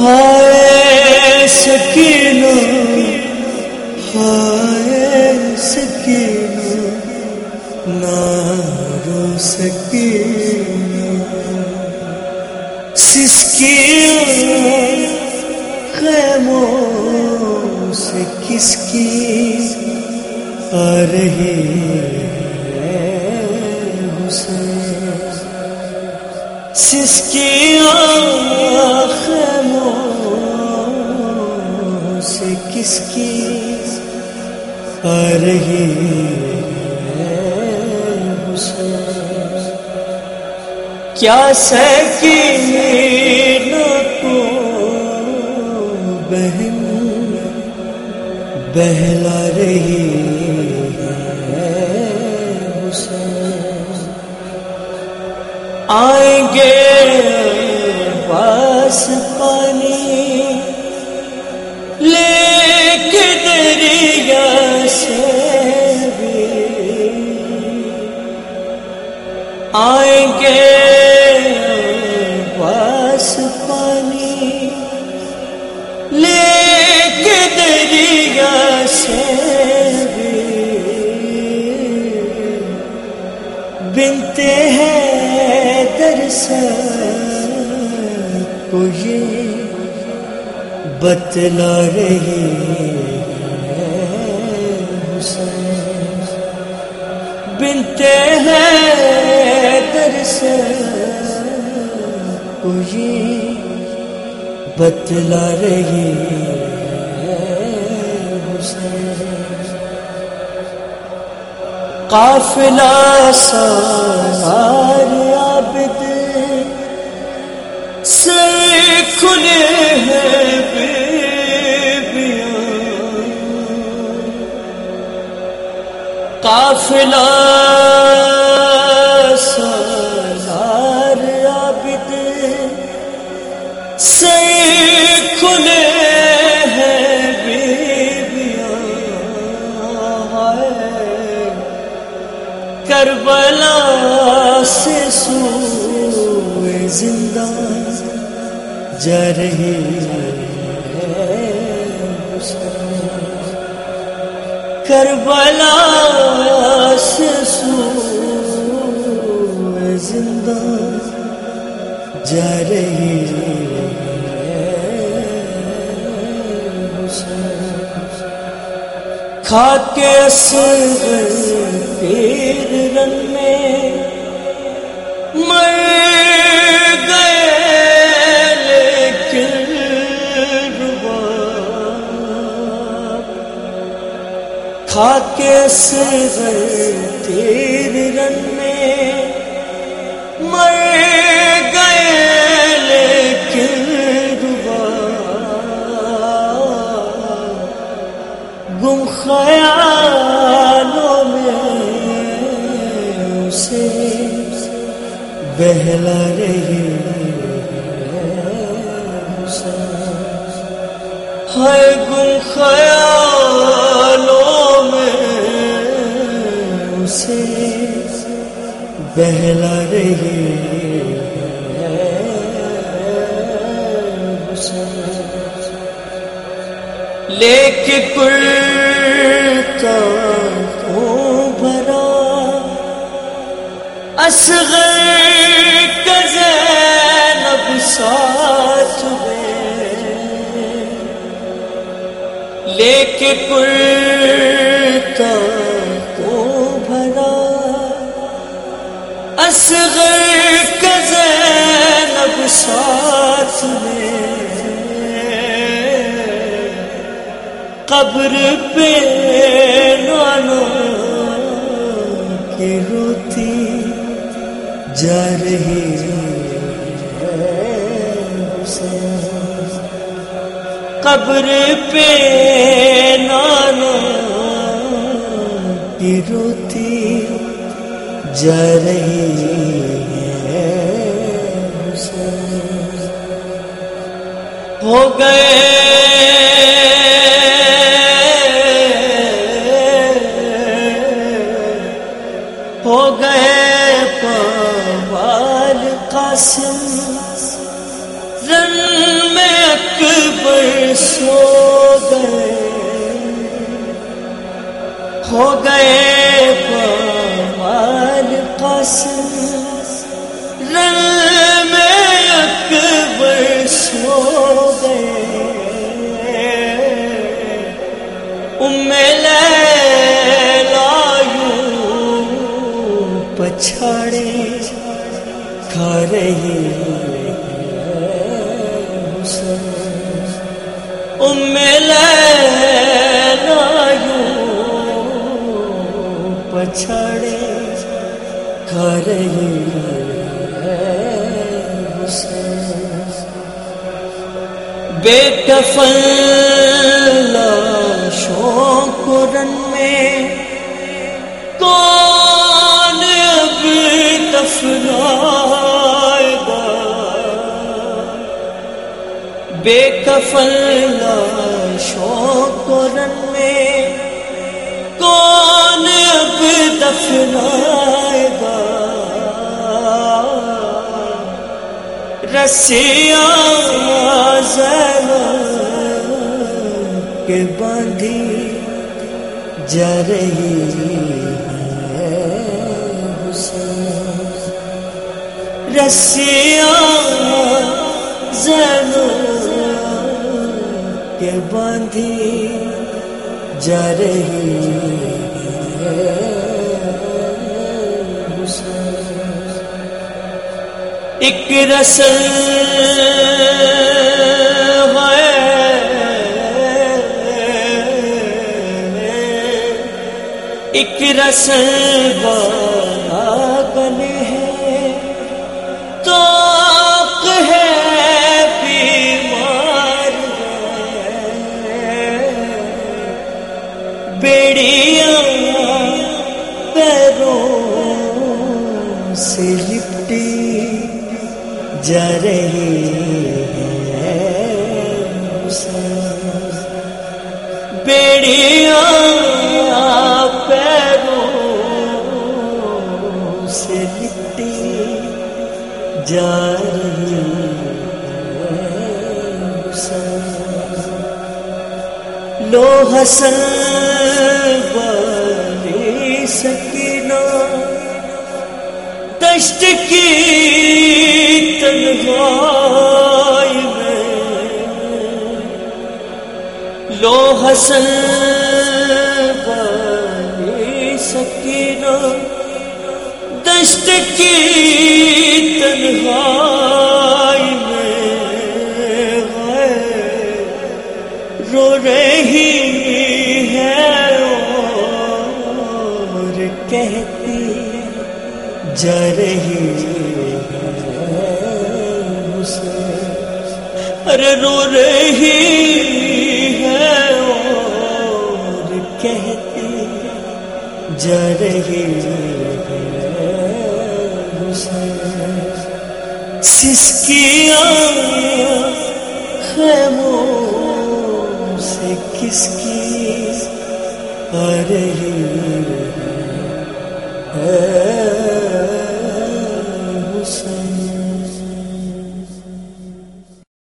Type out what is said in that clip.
ہائے سکینہ ہائے سکینہ، نارو سکینہ۔ سسکی خیموں سے کس کی آ رہی حسین سسکی کس کی آ رہی کیا سکین کو بہن بہلا رہی آئیں گے پاس پانی آئیں گے پاس پانی لے کے دریا سے بنتے ہیں درس کو یہ بتلا رہی بنتے ہیں درس کو یہ بتلا رہی قافلہ سار عابد سے کھلے ہیں بیبیاں قافلہ زندہ جا رہی کربلا سے سوئے زندہ جا رہی کھا کے پیر رن میں مر کھا کے تیر رن میں مر گئے لیکن ربا گم خیالوں میں اسے بہلا رہی ہے۔ گم خیالوں بہلا رہی لے کے کرتا ہوں بھرا۔ اصغر کا زینب ساتھ میں۔ لے کے کرتا قبر پہ نانا کی روتی جا رہی قبر پہ نانا کی روتی جا رہی ہو گئے رن میں اکبر سو گئے۔ ہو گئے پامال قاسم رن میں اکبر سو گئے۔ ام لیلا یوں پچھاڑے رہی ام لیلا یوں پچھاڑے بے کفن لاشوں کو رن میں کون اب دفنائے بے کفن لاشوں کو رن میں کون اب دفنائے گا؟ رسیاں زیب کے باندھی جا رہی ہے رسیاں زینو کے باندھی جا رہی ایک رسل ایک رسل باغن ہے سے لپٹی جا رہی ہے۔ بیڑیاں سے لپٹی جا رہی لو حسن دشت کی تنہائی میں۔ لو حسن والی سکینہ دشت کی رہی ارے رو رہی ہے اور کہتی جا رہی سسکیاں خیموں سے کس کی آ رہی ہے۔